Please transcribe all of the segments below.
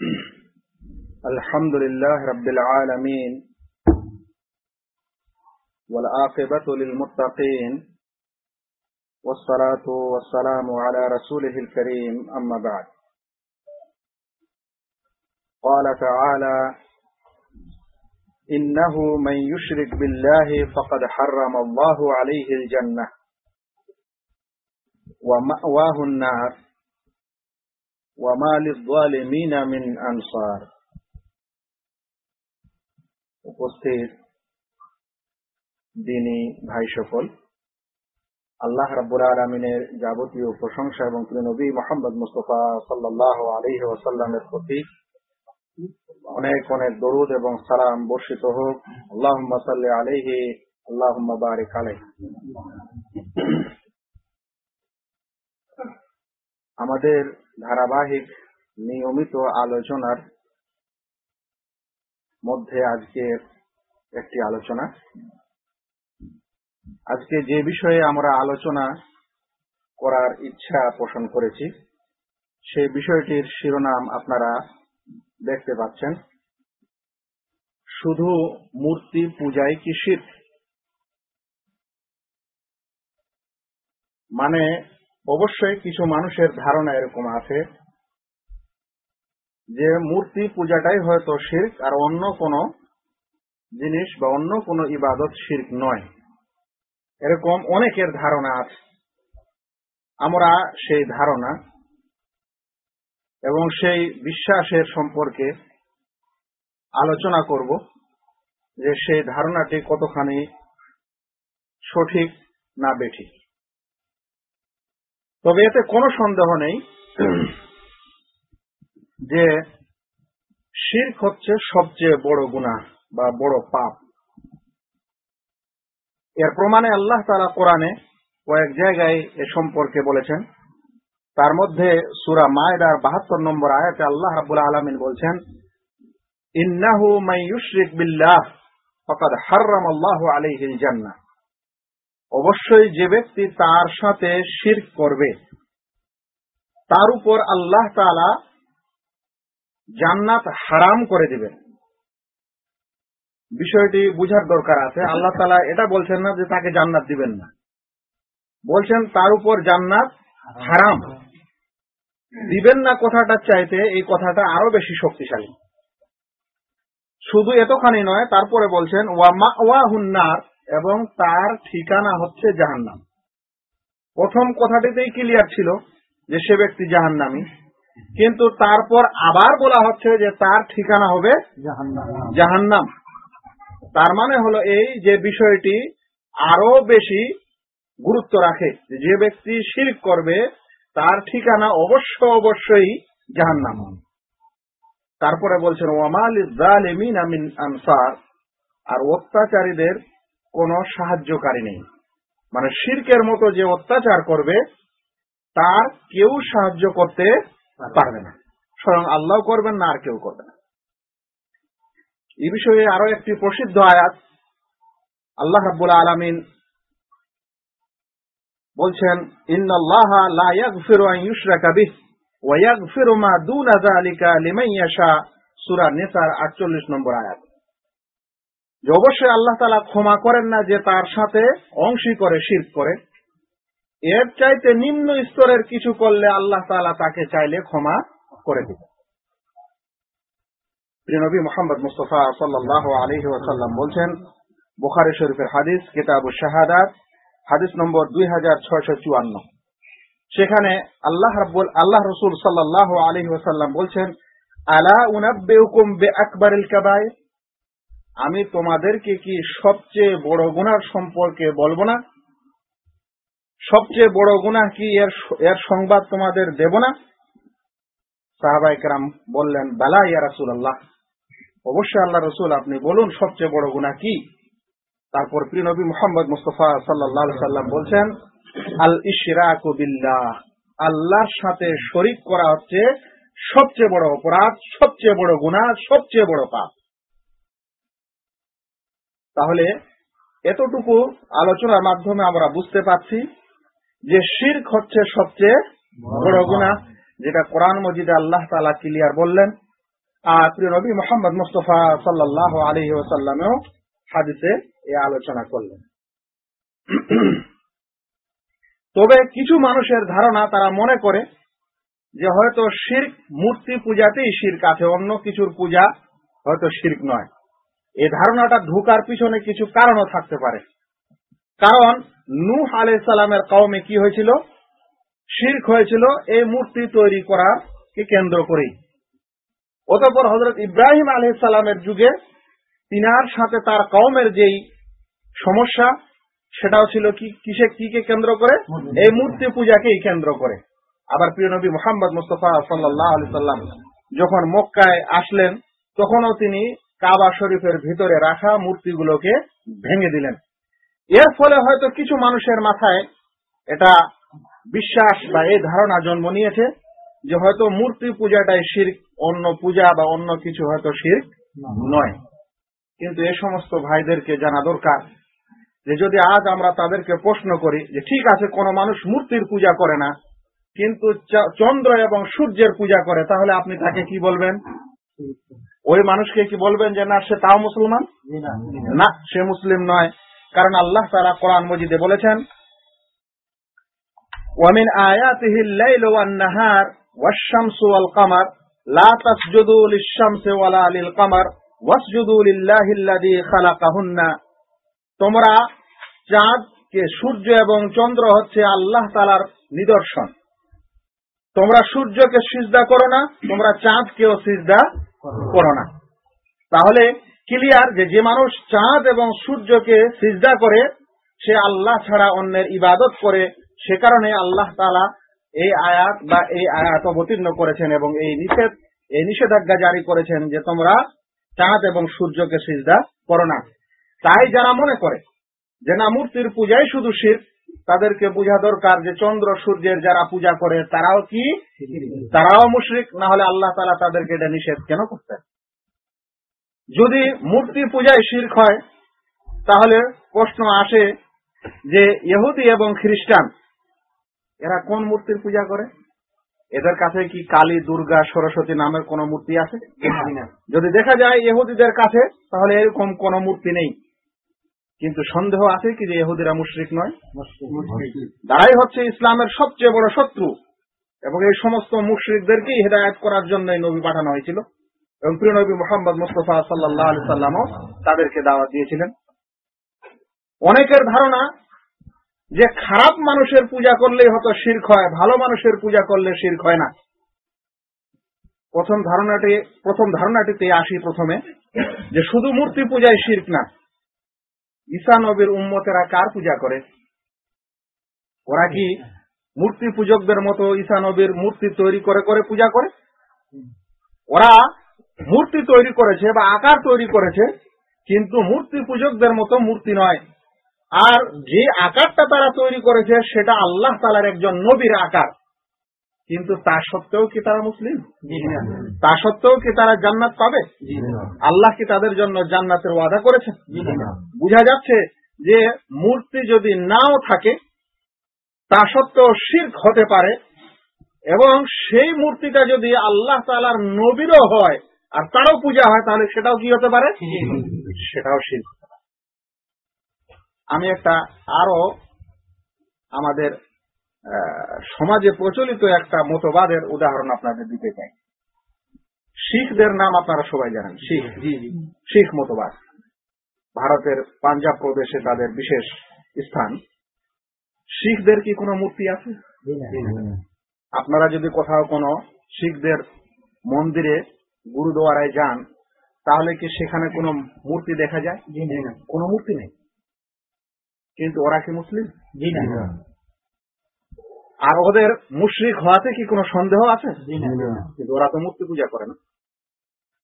الحمد لله رب العالمين والعاقبة للمتقين والصلاة والسلام على رسوله الكريم أما بعد. قال تعالى إنه من يشرك بالله فقد حرم الله عليه الجنة ومأواه النار. وما للظالمين من أنصار উপস্থিত দিনী ভাই সকল আল্লাহ রাব্বুল আলমিনের যাবতীয় প্রশংসা এবং নবী মোহাম্মদ মুস্তফা সাল্লাহ আলহি ওয়াসাল্লামের প্রতি অনেক অনেক দরুদ এবং সালাম বর্ষিত হোক আল্লাহ সাল্লি আলহি আল্লাহ বারিক আলাই আমাদের ধারাবাহিক নিয়মিত আলোচনার মধ্যে আজকে একটি আলোচনা। আজকে যে বিষয়ে আমরা আলোচনা করার ইচ্ছা পোষণ করেছি, সেই বিষয়টির শিরোনাম আপনারা দেখতে পাচ্ছেন। শুধু মূর্তি পূজায় কি শীত মানে অবশ্যই কিছু মানুষের ধারণা এরকম আছে যে মূর্তি পূজাটাই হয়তো শির্ক আর অন্য কোন জিনিস বা অন্য কোন ইবাদত শির্ক নয়। এরকম অনেকের ধারণা আছে। আমরা সেই ধারণা এবং সেই বিশ্বাসের সম্পর্কে আলোচনা করব যে সেই ধারণাটি কতখানি সঠিক না বেঠিক। তবে এতে কোনো সন্দেহ নেই যে শির্ক হচ্ছে সবচেয়ে বড় গুণা বা বড় পাপ। এর প্রমাণে আল্লাহ তারা কোরআনে কয়েক জায়গায় এ সম্পর্কে বলেছেন। তার মধ্যে সুরা মায়দার বাহাত্তর নম্বর আয়াতে আল্লাহ রাবুল আলমিন বলছেন, ইন্নাহু মাই বিল্লাহ, ফকাদ হাররাম আল্লাহ আলাইহিল জান্নাহ। অবশ্যই যে ব্যক্তি তার সাথে শির্ক করবে, তার উপর আল্লাহ তালা জান্নাত হারাম করে দিবেন। বিষয়টি বুঝার দরকার আছে। আল্লাহ তালা এটা বলছেন না যে তাকে জান্নাত দিবেন না। বলছেন তার উপর জান্নাত হারাম। দিবেন না কথাটা চাইতে, এই কথাটা আরও বেশি শক্তিশালী। শুধু এতখানি নয়, তারপরে বলছেন, ওয়া মা হুন্নার এবং তার ঠিকানা হচ্ছে জাহান্নাম। প্রথম কথাটিতেই ক্লিয়ার ছিল যে সে ব্যক্তি জাহান্নামী। কিন্তু তারপর আবার বলা হচ্ছে যে তার ঠিকানা হবে জাহান্নাম। তার মানে হলো এই যে বিষয়টি আরও বেশি গুরুত্ব রাখে যে ব্যক্তি শির করবে তার ঠিকানা অবশ্য অবশ্যই জাহান্নাম। তারপরে বলছেন ওয়ামাল আনসার। আর অত্যাচারীদের কোনো সাহায্যকারী নেই। মানে শির্কের মতো যে অত্যাচার করবে, তার কেউ সাহায্য করতে পারবে না। স্বয়ং আল্লাহ করবেন না, আর কেউ করবে না। এই বিষয়ে আরও একটি প্রসিদ্ধ আয়াত, আল্লাহ রাব্বুল আলামিন বলছেন, ইন্নাল্লাহ লা ইয়াগফিরু আন ইউশরাকা বিহি ওয়া ইয়াগফিরু মা দুনা যালিকা লিমান ইয়াশা। সূরা নিসার 48 নম্বর আয়াত। যে অবশ্যই আল্লাহ তালা ক্ষমা করেন না যে তার সাথে অংশী করে শির করে। এর চাইতে নিম্ন স্তরের কিছু করলে আল্লাহ তালা তাকে চাইলে ক্ষমা করে দিবে নবী মোহাম্মদ মুস্তফা সাল্লাহ আলহি ওয়াসাল্লাম বলছেন, বুখারি শরীফের হাদিস, কিতাব শাহাদাত, হাদিস নম্বর দুই হাজার ছয়শো চুয়ান্ন। সেখানে আল্লাহ রাব্বুল, আল্লাহ রসুল সাল্লাহ আলহি ওয়াসাল্লাম বলছেন, আলা উনাব্বে হুকুম বে আকবরুল কাবায় আমি তোমাদেরকে কি সবচেয়ে বড় গুনার সম্পর্কে বলব না? সবচেয়ে বড় গুনাহ কি এর এর সংবাদ তোমাদের দেব না? সাহাবাইকরাম বললেন, বালা ইয়া রাসুল আল্লাহ অবশ্যই আল্লাহ রসুল, আপনি বলুন সবচেয়ে বড় গুনাহ কি? তারপর প্রিয় নবী মোহাম্মদ মুস্তফা সাল্লাহ সাল্লাম বলছেন, আল ইশরাক বিল্লাহ। আল্লাহর সাথে শরিক করা হচ্ছে সবচেয়ে বড় অপরাধ, সবচেয়ে বড় গুনাহ, সবচেয়ে বড় পাপ। তাহলে এতটুকু আলোচনার মাধ্যমে আমরা বুঝতে পারছি যে শির্ক হচ্ছে সবচেয়ে বড় গুণা যেটা কোরআন মজিদে আল্লাহ তালা ক্লিয়ার বললেন। আর প্রিয় নবী মোহাম্মদ মুস্তফা সাল্লাহ আলহি ওসাল্লামেও হাদিসে এই আলোচনা করলেন। তবে কিছু মানুষের ধারণা তারা মনে করে যে হয়তো শির্ক মূর্তি পূজাতেই শির্ক আছে অন্য কিছুর পূজা হয়তো শির্ক নয়। এই ধারণাটা ঢুকার পিছনে কিছু কারণও থাকতে পারে। কারণ নূহ আলাই সালামের কওমে কি হয়েছিল? শির্ক হয়েছিল এই মূর্তি তৈরি করার কে কেন্দ্র করেই। অতঃপর হজরত ইব্রাহিম আলহ সালামের যুগে তিনার সাথে তার কওমের যেই সমস্যা সেটাও ছিল কি কিসে কি কে কেন্দ্র করে? এই মূর্তি পূজাকেই কেন্দ্র করে। আবার প্রিয় নবী মোহাম্মদ মুস্তফা সাল্লাহ আলি সাল্লাম যখন মক্কায় আসলেন তখনও তিনি কাবা শরীফের ভিতরে রাখা মূর্তিগুলোকে ভেঙে দিলেন। এর ফলে হয়তো কিছু মানুষের মাথায় এটা বিশ্বাস বা এই ধারণা জন্ম নিয়েছে যে হয়তো মূর্তি পূজাটাই শির অন্য পূজা বা অন্য কিছু হয়তো শির নয়। কিন্তু এ সমস্ত ভাইদেরকে জানা দরকার যে যদি আজ আমরা তাদেরকে প্রশ্ন করি যে ঠিক আছে, কোন মানুষ মূর্তির পূজা করে না, কিন্তু চন্দ্র এবং সূর্যের পূজা করে, তাহলে আপনি তাকে কি বলবেন? ওই মানুষকে কি বলবেন যে না সে তাও মুসলমান না সে মুসলিম নয় কারণ আল্লাহ তারা কোরআন মজিদে বলেছেন ومن آياته الليل والنهار والشمس والقمر لا تسجدوا للشمس ولا للقمر واسجدوا لله الذي خلقهن তোমরা চাঁদকে সূর্য এবং চন্দ্র হচ্ছে আল্লাহ তালার নিদর্শন তোমরা সূর্যকে সিজদা করো না তোমরা চাঁদকেও সিজদা করো না। তাহলে ক্লিয়ার যে যে মানুষ চাঁদ এবং সূর্যকে সিজদা করে, সে আল্লাহ ছাড়া অন্যের ইবাদত করে, সে কারণে আল্লাহ তালা এই আয়াত বা এই আয়াত অবতীর্ণ করেছেন এবং এই নিষেধ, এই নিষেধাজ্ঞা জারি করেছেন যে তোমরা চাঁদ এবং সূর্যকে সিজদা করো না। তাই যারা মনে করে যে না, মূর্তির পূজাই শুধু শির তাদেরকে বোঝা দরকার যে চন্দ্র সূর্যের যারা পূজা করে তারাও কি? তারাও মুশরিক না হলে আল্লাহ তালা তাদেরকে এটা নিষেধ কেন করতে যদি মূর্তি পূজায় শির্ক হয় তাহলে প্রশ্ন আসে যে ইহুদি এবং খ্রিস্টান এরা কোন মূর্তির পূজা করে? এদের কাছে কি কালী দুর্গা সরস্বতী নামের কোন মূর্তি আছে? যদি দেখা যায় ইহুদিদের কাছে তাহলে এরকম কোন মূর্তি নেই। কিন্তু সন্দেহ আছে কি যে ইহুদিরা মুশরিক নয়? তারাই হচ্ছে ইসলামের সবচেয়ে বড় শত্রু। এবং এই সমস্ত মুশরিকদেরকেই হেদায়ত করার জন্যই নবী পাঠানো হয়েছিল। এবং প্রিয় নবী মোহাম্মদ মুস্তফা সাল্লাহ আলি সাল্লামও তাদেরকে দাওয়াত দিয়েছিলেন। অনেকের ধারণা যে খারাপ মানুষের পূজা করলেই হয়তো শির্ক হয় ভালো মানুষের পূজা করলে শির্ক হয় না। প্রথম ধারণাটি প্রথম ধারণাটিতে আসি প্রথমে যে শুধু মূর্তি পূজায় শির্ক না ঈসা নবীর উম্মতেরা কার পূজা করে? ওরা কি মূর্তি পূজকদের মতো ঈসা নবীর মূর্তি তৈরি করে করে পূজা করে? ওরা মূর্তি তৈরি করেছে বা আকার তৈরি করেছে, কিন্তু মূর্তি পূজকদের মতো মূর্তি নয়। আর যে আকারটা তারা তৈরি করেছে, সেটা আল্লাহ তালার একজন নবীর আকার। কিন্তু তা সত্ত্বেও কি তারা মুসলিম? তা সত্ত্বেও কি তারা জান্নাত পাবে? আল্লাহ কি তাদের জন্য জান্নাতের ওয়াদা করেছেন? বুঝা যাচ্ছে যে মূর্তি যদি নাও থাকে তা সত্ত্বেও শির্ক হতে পারে এবং সেই মূর্তিটা যদি আল্লাহ তালার নবীরও হয় আর তারও পূজা হয় তাহলে সেটাও কি হতে পারে? সেটাও শির্ক হতে পারে। আমি একটা আরও আমাদের সমাজে প্রচলিত একটা মতবাদের উদাহরণ আপনাদের দিতে চাই। শিখদের নাম আপনারা সবাই জানেন শিখ। শিখ মতবাদ। ভারতের পাঞ্জাব প্রদেশে তাদের বিশেষ স্থান। শিখদের কি কোনো মূর্তি আছে? আপনারা যদি কোথাও কোনো শিখদের মন্দিরে গুরুদুয়ারায় যান তাহলে কি সেখানে কোনো মূর্তি দেখা যায়? কোনো মূর্তি নেই? কিন্তু ওরা কি মুসলিম? আর ওদের মুশ্রিক হওয়াতে কি কোনো সন্দেহ আছে? কিন্তু ওরা তো মূর্তি পূজা করে না।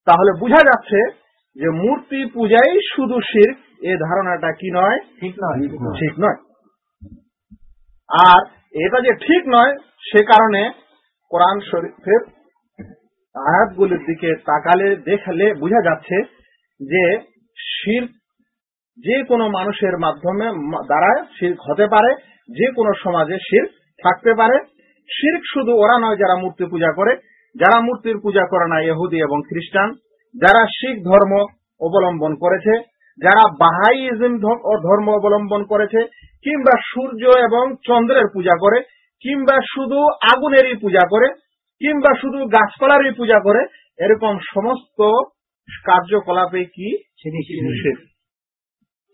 তাহলে বোঝা যাচ্ছে যে মূর্তি পূজাই শুধু শির এ ধারণাটা কি নয়? ঠিক নয়। ঠিক নয়। আর এটা যে ঠিক নয় সে কারণে কোরআন শরীফের আয়াতগুলির দিকে তাকালে দেখলে বোঝা যাচ্ছে যে শির যে কোনো মানুষের মাধ্যমে দ্বারা শির্ক হতে পারে যে কোনো সমাজে শির্ক থাকতে পারে শির্ক শুধু ওরা নয় যারা মূর্তি পূজা করে যারা মূর্তির পূজা করে না ইহুদি এবং খ্রিস্টান যারা শিখ ধর্ম অবলম্বন করেছে যারা বাহাইজম ধর্ম অবলম্বন করেছে কিংবা সূর্য এবং চন্দ্রের পূজা করে কিংবা শুধু আগুনেরই পূজা করে কিংবা শুধু গাছপালারই পূজা করে এরকম সমস্ত কার্যকলাপে কি।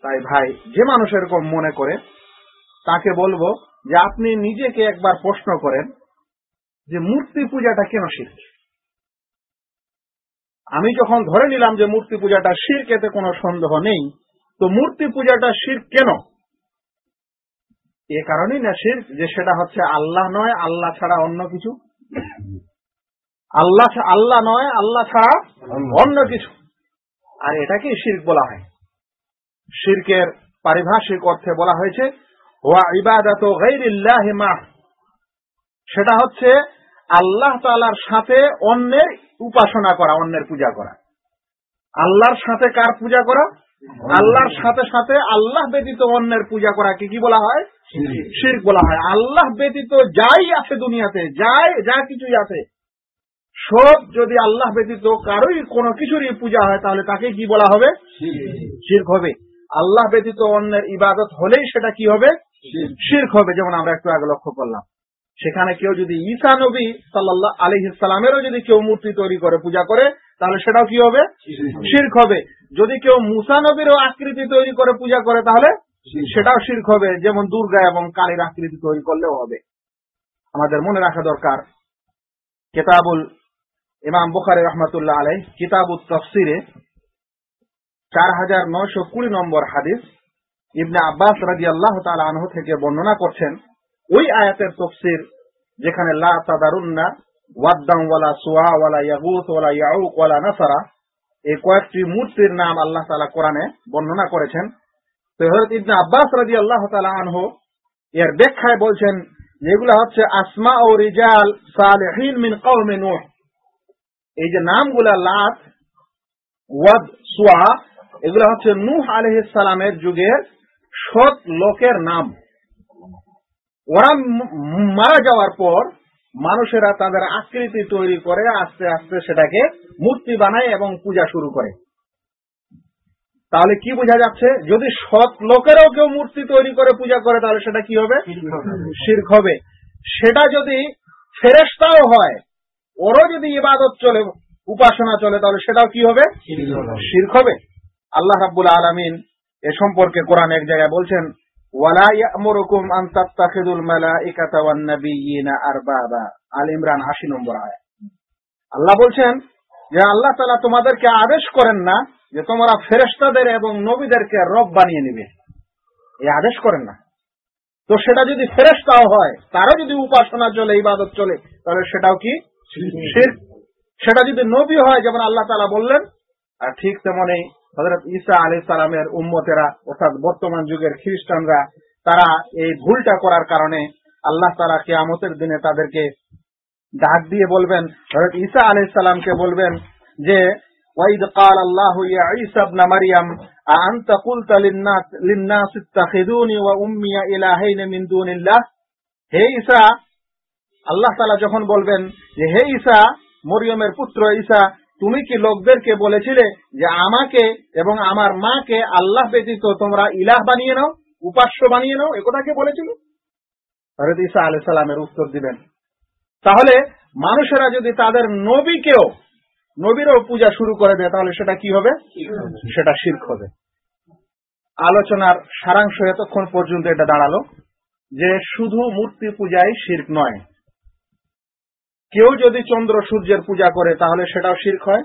তাই ভাই যে মানুষ এরকম মনে করে তাকে বলব যে আপনি নিজেকে একবার প্রশ্ন করেন যে মূর্তি পূজাটা কেন শির্ক আমি যখন ধরে নিলাম যে মূর্তি পূজাটা শির্ক এতে কোনো সন্দেহ নেই, তো মূর্তি পূজাটা শির্ক কেন? এ কারণেই না শির্ক যে সেটা হচ্ছে আল্লাহ নয়, আল্লাহ ছাড়া অন্য কিছু? আল্লাহ আল্লাহ নয়, আল্লাহ ছাড়া অন্য কিছু। আর এটাকেই শির্ক বলা হয়। শির্কের পারিভাষিক অর্থে বলা হয়েছে ওয়া ইবাদাত গাইরিল্লাহি মা সেটা হচ্ছে আল্লাহ তাআলার সাথে অন্যের উপাসনা করা অন্যের পূজা করা। আল্লাহর সাথে কার পূজা করা? আল্লাহর সাথে সাথে আল্লাহ ব্যতীত অন্যের পূজা করাকে কি কি বলা হয়? শির্ক। বলা হয়। আল্লাহ ব্যতীত যাই আছে দুনিয়াতে যাই যা কিছুই আছে সব যদি আল্লাহ ব্যতীত কারোই কোনো কিছুরই পূজা হয় তাহলে তাকে কি বলা হবে? শির্ক হবে। আল্লাহ ব্যতীত অন্যের ইবাদত হলেই সেটা কি হবে? শির্ক হবে যেমন আমরা একটু আগে লক্ষ্য করলাম। সেখানে কেউ যদি ঈসা নবী সাল্লাহ আলী ইসলামেরও যদি কেউ মূর্তি তৈরি করে পূজা করে তাহলে সেটাও কি হবে? শির্ক হবে। যদি কেউ মুসা নবীরও আকৃতি তৈরি করে পূজা করে তাহলে সেটাও শির্ক হবে যেমন দুর্গা এবং কালীর আকৃতি তৈরি করলেও হবে। আমাদের মনে রাখা দরকার কেতাবুল ইমাম বুখারি রহমতুল্লাহ আলাই কিতাবুল তফসিরে চার হাজার নয়শো কুড়ি নম্বর হাদিস ইবনে আব্বাস রাজি আল্লাহ আনহু থেকে বর্ণনা করছেন, ওই আয়াতের তফসির যেখানে লা তাদারুন্না ওয়াদ্দাম ওয়ালা সুয়া ওয়ালা ইয়াগুস ওয়ালা ইয়াউক ওয়ালা নাসারা, এই কয়েকটি মূর্তির নাম আল্লাহ তালা কোরআনে বর্ণনা করেছেন। তো হজরত ইবনে আব্বাস রাজি আল্লাহ তালা আনহু এর ব্যাখ্যায় বলছেন যেগুলো হচ্ছে আসমা ও রিজাল সালেহিন মিন কওমে নূহ। এই যে নামগুলা লাত, ওয়াদ, সুয়া, এগুলো হচ্ছে নূহ আলাইহিস সালামের যুগের সৎ লোকের নাম। ওরা মারা যাওয়ার পর মানুষেরা তাদের আকৃতি তৈরি করে আস্তে আস্তে সেটাকে মূর্তি বানায় এবং পূজা শুরু করে। তাহলে কি বোঝা যাচ্ছে? যদি সৎ লোকেরাও কেউ মূর্তি তৈরি করে পূজা করে তাহলে সেটা কি হবে? শির্ক হবে। সেটা যদি ফেরেস্তাও হয় ওরও যদি ইবাদত চলে উপাসনা চলে তাহলে সেটাও কি হবে। শির্ক হবে। আল্লাহ রাব্বুল আলামিন এ সম্পর্কে কোরআন এক জায়গায় বলছেন ওয়ালা ইয়ামুরুকুম আন তাত্তাখিদুল মালাইকাতা ওয়ান আরবাবা। আল ইমরান 80 নম্বর আয়াত। আল্লাহ বলছেন যে আল্লাহ তাআলা তোমাদেরকে আদেশ করেন না যে তোমরা ফেরেশতাদের এবং নবীদেরকে রব বানিয়ে নিবে। এই আদেশ করেন না। তো সেটা যদি ফেরেশতাও হয় তারও যদি উপাসনা চলে ইবাদত চলে তাহলে সেটাও কি? সেটা যদি নবী হয় যেমন আল্লাহ তাআলা বললেন আর ঠিক তেমনই হজরত ঈসা আলী সালামের উম্মতেরা অর্থাৎ বর্তমান যুগের খ্রিস্টানরা তারা এই ভুলটা করার কারণে আল্লাহ তারা কেয়ামতের দিনে তাদেরকে ডাক দিয়ে বলবেন হজরত ঈসা আলী সালামকে বলবেন যে ওয়াইদ قال الله يا عيسى ابن مريم أأنت قلت للناس للناس اتخذوني وأمي إلهين من دون الله হে ঈসা আল্লাহ তাআলা যখন বলবেন যে হে ঈসা মরিয়মের পুত্র ঈসা তুমি কি লোকদেরকে বলেছিলে যে আমাকে এবং আমার মাকে আল্লাহ ব্যতীত তোমরা ইলাহ বানিয়ে নাও, উপাস্য বানিয়ে নাও? একথা কে বলেছিল? ঈসা আলাইহিস সালামের উত্তর দিবেন। তাহলে মানুষেরা যদি তাদের নবীকেও, নবীরও পূজা শুরু করে দেয়, তাহলে সেটা কি হবে? সেটা শির্ক হবে। আলোচনার সারাংশ এতক্ষণ পর্যন্ত এটা দাঁড়াল যে শুধু মূর্তি পূজাই শির্ক নয় কেউ যদি চন্দ্র সূর্যের পূজা করে, তাহলে সেটাও শির্ক হয়।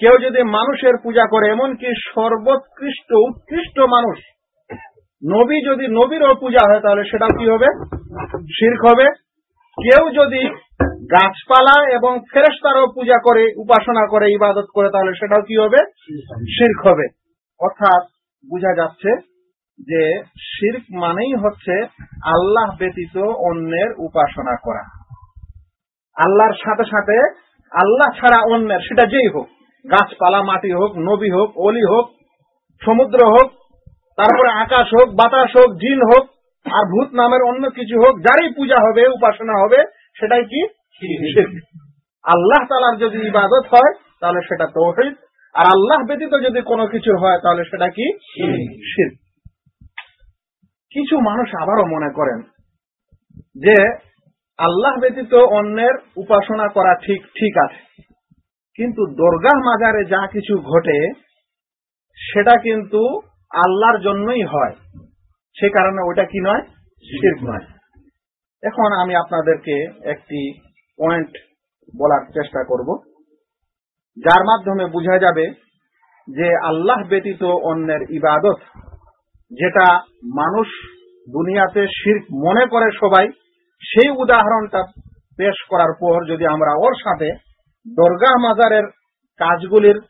কেউ যদি মানুষের পূজা করে, এমনকি সর্বোৎকৃষ্ট, উৎকৃষ্ট মানুষ, নবী যদি নবীরও পূজা হয়, তাহলে সেটাও কি হবে? শির্ক হবে। কেউ যদি গাছপালা এবং ফেরেস্তারও পূজা করে, উপাসনা করে, ইবাদত করে, তাহলে সেটাও কি হবে? শির্ক হবে। অর্থাৎ বোঝা যাচ্ছে যে শির্ক মানেই হচ্ছে আল্লাহ ব্যতীত অন্যের উপাসনা করা। আল্লাহর সাথে সাথে আল্লাহ ছাড়া অন্যের সেটা যেই হোক গাছপালা মাটি হোক নবী হোক অলি হোক সমুদ্র হোক তারপরে আকাশ হোক বাতাস হোক জিন হোক আর ভূত নামের অন্য কিছু হোক যারই পূজা হবে উপাসনা হবে সেটাই কি? আল্লাহ তালার যদি ইবাদত হয় তাহলে সেটা তৌহিদ। আর আল্লাহ ব্যতীত যদি কোনো কিছু হয় তাহলে সেটা কি? কিছু মানুষ আবারও মনে করেন যে আল্লাহ ব্যতীত অন্যের উপাসনা করা ঠিক ঠিক আছে। কিন্তু দরগাহ মাজারে যা কিছু ঘটে সেটা কিন্তু আল্লাহর জন্যই হয়। সে কারণে ওটা কি নয়? শির্ক নয়। এখন আমি আপনাদেরকে একটি পয়েন্ট বলার চেষ্টা করব যার মাধ্যমে বোঝা যাবে যে আল্লাহ ব্যতীত অন্যের ইবাদত যেটা মানুষ দুনিয়াতে শির্ক মনে করে সবাই সেই উদাহরণটা পেশ করার পর যদি আমরা ওর সাথে দরগাহ মাজারের কাজগুলির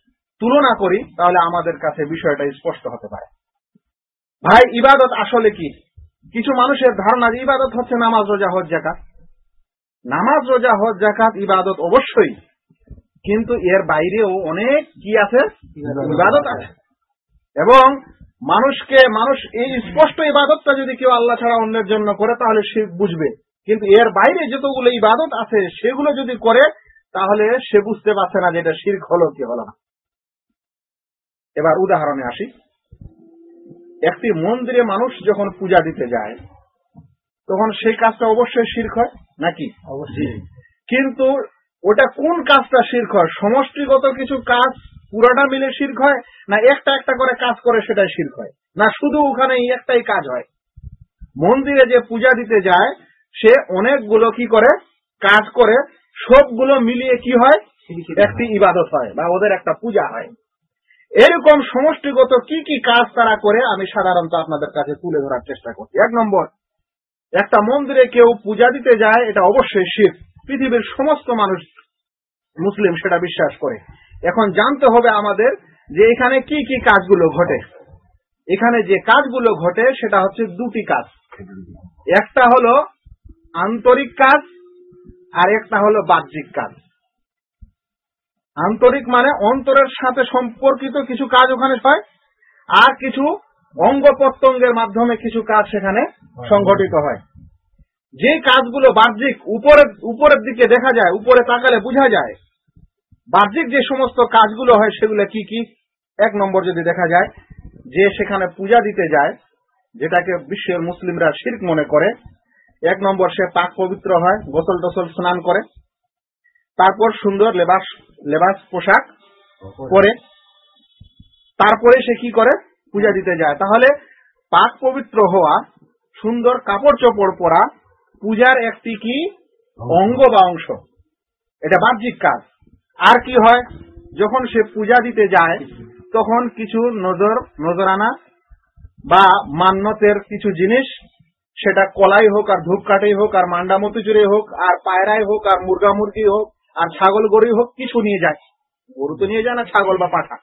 তুলনা করি তাহলে আমাদের কাছে বিষয়টা স্পষ্ট হতে পারে। ভাই ইবাদত আসলে কি? কিছু মানুষের ধারণা যে ইবাদত হচ্ছে নামাজ রোজা হজ জাকাত নামাজ রোজা হজ জাকাত ইবাদত অবশ্যই কিন্তু এর বাইরেও অনেক কি আছে? ইবাদত আছে। এবং মানুষকে মানুষ এই স্পষ্ট ইবাদতটা যদি কেউ আল্লাহ ছাড়া অন্যের জন্য করে তাহলে সে বুঝবে কিন্তু এর বাইরে যতগুলো ইবাদত আছে সেগুলো যদি করে তাহলে সে বুঝতে পারছে না যে এটা শির্ক হলো কি হলো না। এবার উদাহরণে আসি। একটি মন্দিরে মানুষ যখন পূজা দিতে যায় তখন সেই কাজটা অবশ্যই শির্ক হয় নাকি? অবশ্যই। কিন্তু ওটা কোন কাজটা শির্ক হয়? সমষ্টিগত কিছু কাজ পুরোটা মিলে শির্ক হয় না একটা একটা করে কাজ করে সেটাই শির্ক হয়? না শুধু ওখানে একটাই কাজ হয়? মন্দিরে যে পূজা দিতে যায় সে অনেকগুলো কি করে? কাজ করে, সবগুলো মিলিয়ে কি হয়? একটি ইবাদত হয় বা ওদের একটা পূজা হয়। এরকম সমষ্টিগত কি কি কাজ তারা করে, আমি সাধারণত আপনাদের কাছে তুলে ধরার চেষ্টা করছি। এক নম্বর, একটা মন্দিরে কেউ পূজা দিতে যায়, এটা অবশ্যই শিব পৃথিবীর সমস্ত মানুষ মুসলিম, সেটা বিশ্বাস করে। এখন জানতে হবে আমাদের যে এখানে কি কি কাজগুলো ঘটে। এখানে যে কাজগুলো ঘটে, সেটা হচ্ছে দুটি কাজ। একটা হলো আন্তরিক কাজ আর একটা হলো বাহ্যিক কাজ। আন্তরিক মানে অন্তরের সাথে সম্পর্কিত কিছু কাজ ওখানে হয়, আর কিছু অঙ্গ প্রত্যঙ্গের মাধ্যমে কিছু কাজ সেখানে সংঘটিত হয়। যে কাজগুলো বাহ্যিক উপরের উপরের দিকে দেখা যায়, উপরে তাকালে বোঝা যায়, বাহ্যিক যে সমস্ত কাজগুলো হয় সেগুলো কি কি? এক নম্বর যদি দেখা যায়, যে সেখানে পূজা দিতে যায়, যেটাকে বিশ্বের মুসলিমরা শির্ক মনে করে এক নম্বর সে পাক পবিত্র হয়, গোসল টোসল স্নান করে। তারপর সুন্দর লেবাস লেবাস পোশাক পরে। তারপরে সে কি করে? পূজা দিতে যায়। তাহলে পাক পবিত্র হওয়া, সুন্দর কাপড় চোপড় পরা পূজার একটি কি? অঙ্গ বা অংশ। এটা বাহ্যিক কাজ। আর কি হয়? যখন সে পূজা দিতে যায়, তখন কিছু নজর, নজরানা বা মান্যতের কিছু জিনিস সেটা কলাই হোক আর ধূপকাঠি হোক আর মান্ডা মতিচুরি হোক আর পায়রাই হোক আর মুরগা মুরগি হোক আর ছাগল গরুই হোক, কিছু নিয়ে যায়। গরু তো নিয়ে যায় না, ছাগল বা পাঠা।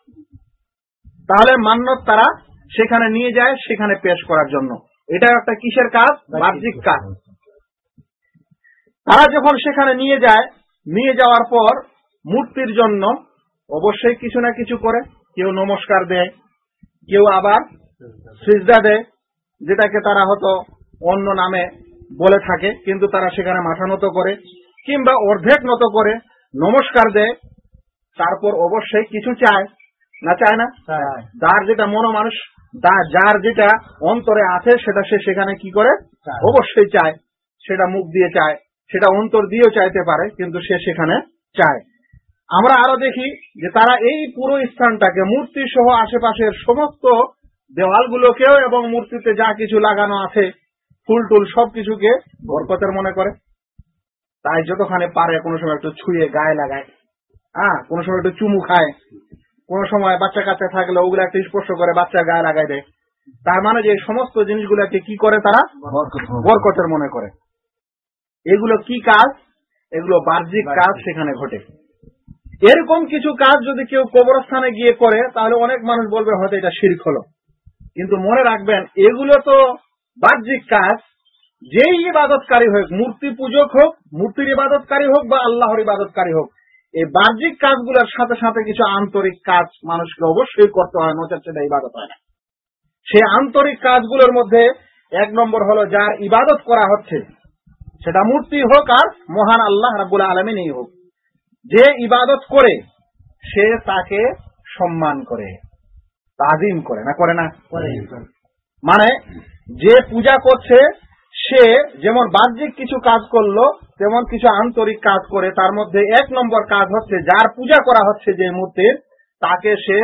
তাহলে মান্যত তারা সেখানে নিয়ে যায়, সেখানে পেশ করার জন্য। এটা একটা কিসের কাজ? বাহ্যিক কাজ। তারা যখন সেখানে নিয়ে যায়, নিয়ে যাওয়ার পর মূর্তির জন্য অবশ্যই কিছু না কিছু করে। কেউ নমস্কার দেয়, কেউ আবার সিজদা দেয়, যেটাকে তারা হয়তো অন্য নামে বলে থাকে কিন্তু তারা সেখানে মাথা নত করে কিংবা অর্ধেক নত করে নমস্কার দেয়। তারপর অবশ্যই কিছু চায় না চায় না? যার যেটা মনো মানুষ যার যেটা অন্তরে আছে সেটা সে সেখানে কি করে? অবশ্যই চায়। সেটা মুখ দিয়ে চায় সেটা অন্তর দিয়েও চাইতে পারে কিন্তু সে সেখানে চায়। আমরা আরও দেখি যে তারা এই পুরো স্থানটাকে মূর্তি সহ আশেপাশের সমস্ত দেওয়ালগুলোকেও এবং মূর্তিতে যা কিছু লাগানো আছে ফুল টুল সবকিছুকে বরকতের মনে করে। তাই যতখানে পারে কোনো সময় একটু ছুঁয়ে গায়ে লাগায়। হ্যাঁ কোনো সময় একটু চুমু খায়। কোনো সময় বাচ্চা কাচ্চা থাকলে ওগুলো একটু স্পর্শ করে বাচ্চা গায়ে লাগাই দেয়। তার মানে যে সমস্ত জিনিসগুলোকে কি করে তারা? বরকতের মনে করে। এগুলো কি কাজ? এগুলো বাহ্যিক কাজ সেখানে ঘটে। এরকম কিছু কাজ যদি কেউ কবরস্থানে গিয়ে করে তাহলে অনেক মানুষ বলবে হয়তো এটা শির্ক হলো। কিন্তু মনে রাখবেন এগুলো তো বাহ্যিক কাজ যেই ইবাদতকারী হোক মূর্তি পূজক হোক মূর্তির ইবাদতকারী হোক বা আল্লাহর ইবাদতকারী হোক এই বাহ্যিক কাজগুলোর সাথে সাথে কিছু আন্তরিক কাজ মানুষকে অবশ্যই করতে হয় নচেত সেটা ইবাদত হয় না। সেই আন্তরিক কাজগুলোর মধ্যে এক নম্বর হলো যার ইবাদত করা হচ্ছে সেটা মূর্তি হোক আর মহান আল্লাহ রাবুল আলমিনই হোক যে ইবাদত করে সে তাকে সম্মান করে তাজিম করে না করে না? মানে যে পূজা করছে সে যেমন বাহ্যিক কিছু কাজ করল তেমন কিছু আন্তরিক কাজ করে তার মধ্যে এক নম্বর কাজ হচ্ছে যার পূজা করা হচ্ছে যে মূর্তির তাকে সে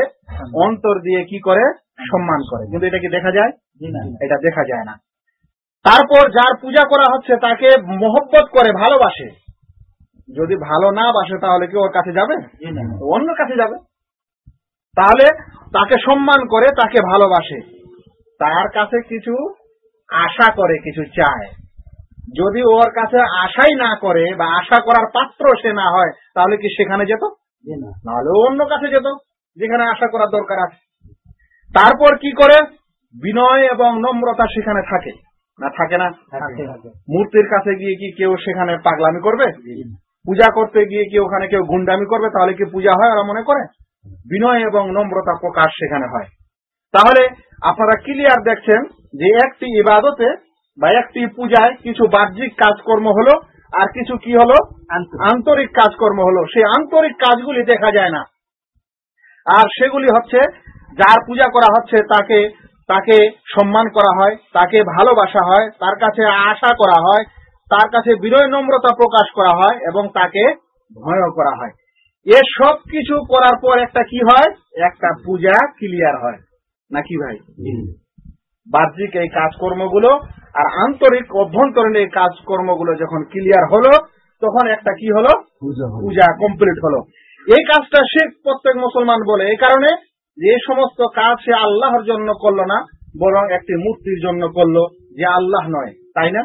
অন্তর দিয়ে কি করে? সম্মান করে। কিন্তু এটা কি দেখা যায়? এটা দেখা যায় না। তারপর যার পূজা করা হচ্ছে তাকে মহব্বত করে ভালোবাসে। যদি ভালো না বাসে তাহলে কি ওর কাছে যাবে? অন্য কাছে যাবে। তাহলে তাকে সম্মান করে তাকে ভালোবাসে। তার কাছে কিছু আশা করে কিছু চায়। যদি ওর কাছে আশাই না করে বা আশা করার পাত্র সে না হয় তাহলে কি সেখানে যেত? নাহলে অন্য কাছে যেত যেখানে আশা করার দরকার আছে। তারপর কি করে? বিনয় এবং নম্রতা সেখানে থাকে। না থাকে না? মূর্তির কাছে গিয়ে কি কেউ সেখানে পাগলামি করবে? পূজা করতে গিয়ে কি ওখানে কেউ গুন্ডামি করবে? তাহলে কি পূজা হয় ওরা মনে করে? বিনয় এবং নম্রতা প্রকাশ সেখানে হয়। তাহলে আপনারা ক্লিয়ার দেখছেন যে একটি ইবাদতে বা একটি পূজায় কিছু বাহ্যিক কাজকর্ম হলো আর কিছু কি হলো? আন্তরিক। কাজকর্ম হলো। সেই আন্তরিক কাজগুলি দেখা যায় না। আর সেগুলি হচ্ছে যার পূজা করা হচ্ছে তাকে তাকে সম্মান করা হয় তাকে ভালোবাসা হয় তার কাছে আশা করা হয় তার কাছে বিনয় নম্রতা প্রকাশ করা হয় এবং তাকে ভয় করা হয়। এ সব কিছু করার পর একটা কি হয়? একটা পূজা ক্লিয়ার হয়। নাকি ভাই? বাহ্যিক এই কাজকর্মগুলো আর আন্তরিক অভ্যন্তরীণ এই কাজকর্মগুলো যখন ক্লিয়ার হলো তখন একটা কি হলো? পূজা কমপ্লিট হলো। এই কাজটা সে প্রত্যেক মুসলমান বলে। এই কারণে যে সমস্ত কাজ সে আল্লাহর জন্য করল না বরং একটি মূর্তির জন্য করল যে আল্লাহ নয়। তাই না?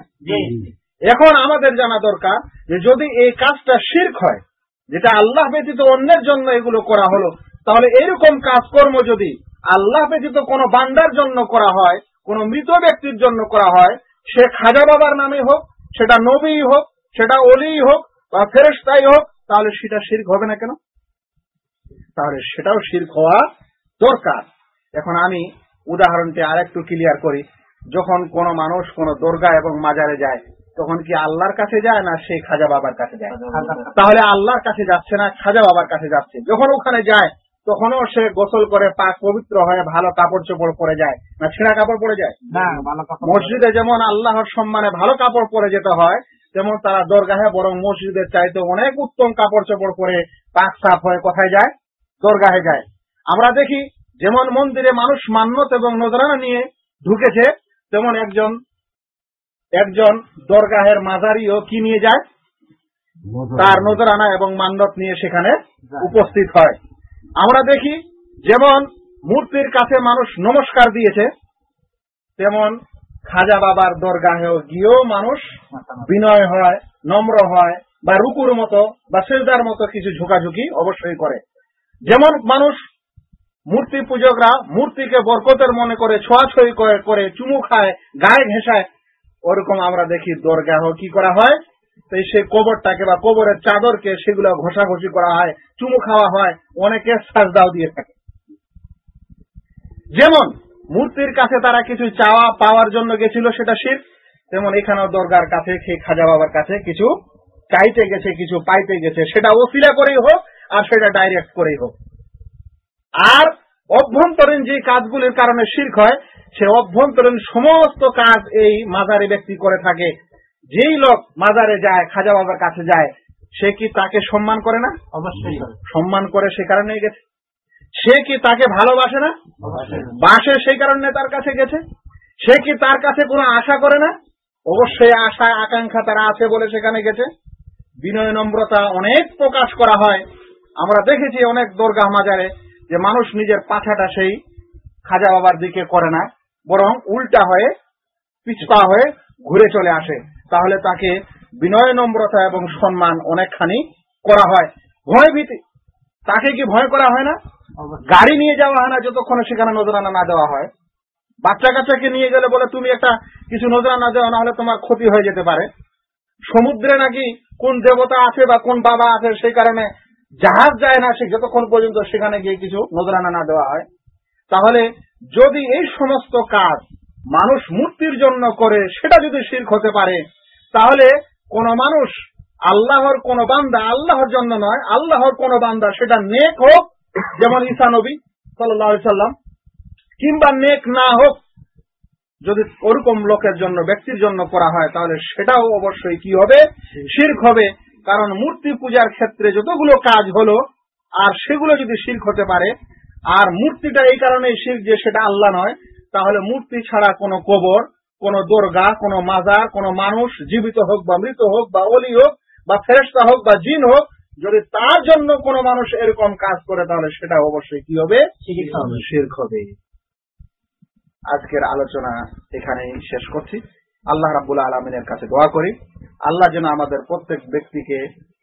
এখন আমাদের জানা দরকার যে যদি এই কাজটা শির্ক হয় যেটা আল্লাহ ব্যতীত অন্যের জন্য এগুলো করা হলো তাহলে এরকম কাজকর্ম যদি আল্লাহ ব্যতীত কোনো বান্দার জন্য করা হয়, কোন মৃত ব্যক্তির জন্য করা হয়, সে খাজা বাবার নামে হোক, সেটা নবী হোক, সেটা অলিই হোক, বা ফেরেস্তাই হোক, তাহলে সেটা শির্ক হবে না কেন? তাহলে সেটাও শির্ক হওয়া দরকার। এখন আমি উদাহরণটি আর একটু ক্লিয়ার করি। যখন কোন মানুষ কোন দরগা এবং মাজারে যায়, তখন কি আল্লাহর কাছে যায় না সেই খাজা বাবার কাছে যায়? তাহলে আল্লাহর কাছে যাচ্ছে না, খাজা বাবার কাছে যাচ্ছে। যখন ওখানে যায় তখনও সে গোসল করে পাক পবিত্র হয়ে ভালো কাপড় চোপড় পরে যায়। না ছেঁড়া কাপড় পরে যায়? মসজিদে যেমন আল্লাহর সম্মানে ভালো কাপড় পরে যেতে হয় তেমন তারা দরগাহে বরং মসজিদের চাইতে অনেক উত্তম কাপড় চোপড় পরে পাক সাফ হয়ে কোথায় যায়? দরগাহে যায়। আমরা দেখি যেমন মন্দিরে মানুষ মান্যত এবং নজরানা নিয়ে ঢুকেছে তেমন একজন একজন দরগাহের মাজারিও কি নিয়ে যায়? তার নজরানা এবং মান্যত নিয়ে সেখানে উপস্থিত হয়। আমরা দেখি, যেমন মূর্তির কাছে মানুষ নমস্কার দিয়েছে, তেমন খাজা বাবার দরগাহেও গিয়েও মানুষ বিনয় হয়, নম্র হয়, বা রুকুর মতো, বা সেজদার মতো কিছু ঝুঁকাঝুঁকি অবশ্যই করে। যেমন মানুষ মূর্তি পূজকরা মূর্তিকে বরকতের মনে করে ছোঁয়াছুঁই করে চুমু খায়, গায়ে ঘেঁষায়, ওরকম আমরা দেখি দরগাহ কি করা হয়? তো সে কবরটাকে বা কবরের চাদরকে সেগুলো ঘষাঘষি করা হয়, চুমু খাওয়া হয়, অনেকে সাজদাও দিয়ে থাকে। যেমন মূর্তির কাছে তারা কিছু চাওয়া পাওয়ার জন্য গেছিল, সেটা শীত তেমন এখানেও দরগার কাছে, সেই খাজা বাবার কাছে কিছু চাইতে গেছে, কিছু পাইতে গেছে, সেটা ওসিলা করেই হোক আর সেটা ডাইরেক্ট করেই হোক। আর অভ্যন্তরীণ যে কাজগুলির কারণে শির্ক হয়, সে অভ্যন্তরীণ সমস্ত কাজ এই মাজারে ব্যক্তি করে থাকে। যেই লোক মাজারে যায় খাজা বাবার কাছে যায় সে কি তাকে সম্মান করে না? অবশ্যই সম্মান করে সে কারণে গেছে। সে কি তাকে ভালোবাসে না? বাসে সেই কারণে তার কাছে গেছে? সে কি তার কাছে কোনো আশা করে না? অবশ্যই আশা আকাঙ্ক্ষা তারা আছে বলে সেখানে গেছে। বিনয় নম্রতা অনেক প্রকাশ করা হয়। আমরা দেখেছি অনেক দরগাহ মাজারে যে মানুষ নিজের পাছাটা সেই খাজা বাবার দিকে করে না বরং উল্টা হয়ে পিছপা হয়ে ঘুরে চলে আসে। তাহলে তাকে বিনয় নম্রতা এবং সম্মান অনেকখানি করা হয়। ভয় ভীতি তাকে কি ভয় করা হয় না? গাড়ি নিয়ে যাওয়া হয় না যতক্ষণ সেখানে নজরানা না দেওয়া হয়। বাচ্চা কাচ্চাকে নিয়ে গেলে বলে তুমি একটা কিছু নজরানা দেওয়া না হলে তোমার ক্ষতি হয়ে যেতে পারে। সমুদ্রে নাকি কোন দেবতা আছে বা কোন বাবা আছে সেই কারণে জাহাজ যায় না সে যতক্ষণ পর্যন্ত সেখানে গিয়ে কিছু নজরানা না দেওয়া হয়। তাহলে যদি এই সমস্ত কাজ মানুষ মূর্তির জন্য করে সেটা যদি শির্ক হতে পারে তাহলে কোন মানুষ আল্লাহর কোন বান্দা আল্লাহর জন্য নয়, আল্লাহর কোন বান্দা সেটা নেক হোক, যেমন ঈসা নবী সাল্লাম, কিংবা নেক না হোক, যদি ওরকম লোকের জন্য, ব্যক্তির জন্য করা হয়, তাহলে সেটাও অবশ্যই কি হবে? শির্ক হবে। কারণ মূর্তি পূজার ক্ষেত্রে যতগুলো কাজ হলো, আর সেগুলো যদি শির্ক হতে পারে, আর মূর্তিটা এই কারণে শির্ক যে সেটা আল্লাহ নয়, তাহলে মূর্তি ছাড়া কোনো কবর কোনো দরগা কোনো মাজার কোনো মানুষ জীবিত হোক বা মৃত হোক বা অলি হোক বা ফেরেস্তা হোক বা জিন হোক যদি তার জন্য কোনো মানুষ এরকম কাজ করে তাহলে সেটা অবশ্যই কি হবে? শির্ক হবে। আজকের আলোচনা এখানেই শেষ করছি। আল্লাহ রাবুল আলমিনের কাছে দোয়া করি। আল্লাহ যেন আমাদের প্রত্যেক ব্যক্তিকে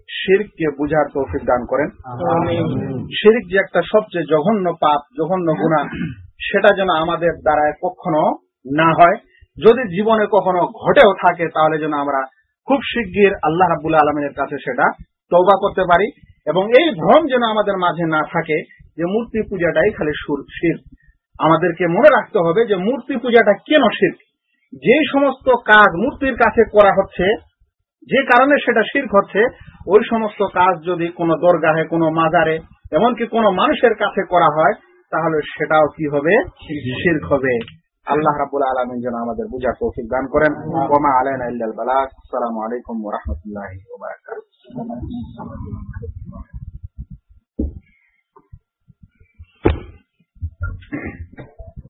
শিরককে বুঝার তৌফিক দান করেন। শিরিক যে একটা সবচেয়ে জঘন্য পাপ জঘন্য গুণা সেটা যেন আমাদের দ্বারায় কখনো না হয়। যদি জীবনে কখনো ঘটেও থাকে তাহলে যেন আমরা খুব শিগগির আল্লাহ রাবুল আলমের কাছে সেটা তৌবা করতে পারি এবং এই ভ্রম যেন আমাদের মাঝে না থাকে যে মূর্তি পূজাটাই খালি সুর শির। আমাদেরকে মনে রাখতে হবে যে মূর্তি পূজাটা কেন শির? যে সমস্ত কাজ মূর্তির কাছে করা হচ্ছে যে কারণে সেটা শির্ক হচ্ছে ওই সমস্ত কাজ যদি কোনো দরগাহে কোনো মাজারে এমনকি কোনো মানুষের কাছে করা হয় তাহলে সেটাও কি হবে? শির্ক হবে। আল্লাহ রাবুল আলমিন যেন আমাদের বুঝার তৌফিক দান করেন ওমা আলাইনা ইল্লাল বালাক আসসালামু আলাইকুম ওয়া রাহমাতুল্লাহি ওয়া বারাকাতুহু